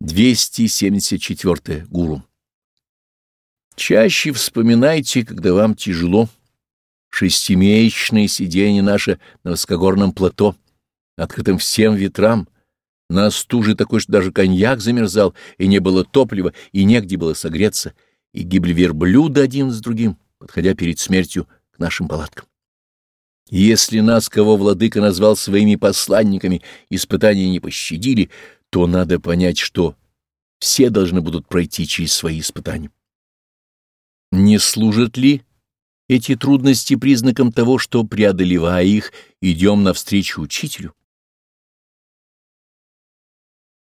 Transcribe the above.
274. Гуру. Чаще вспоминайте, когда вам тяжело, шестимесячное сидение наше на высокогорном плато, открытым всем ветрам, на стуже такой, что даже коньяк замерзал, и не было топлива, и негде было согреться, и гибли верблюда один с другим, подходя перед смертью к нашим палаткам. Если нас, кого владыка назвал своими посланниками, испытания не пощадили, то надо понять, что все должны будут пройти через свои испытания. Не служат ли эти трудности признаком того, что, преодолевая их, идем навстречу учителю?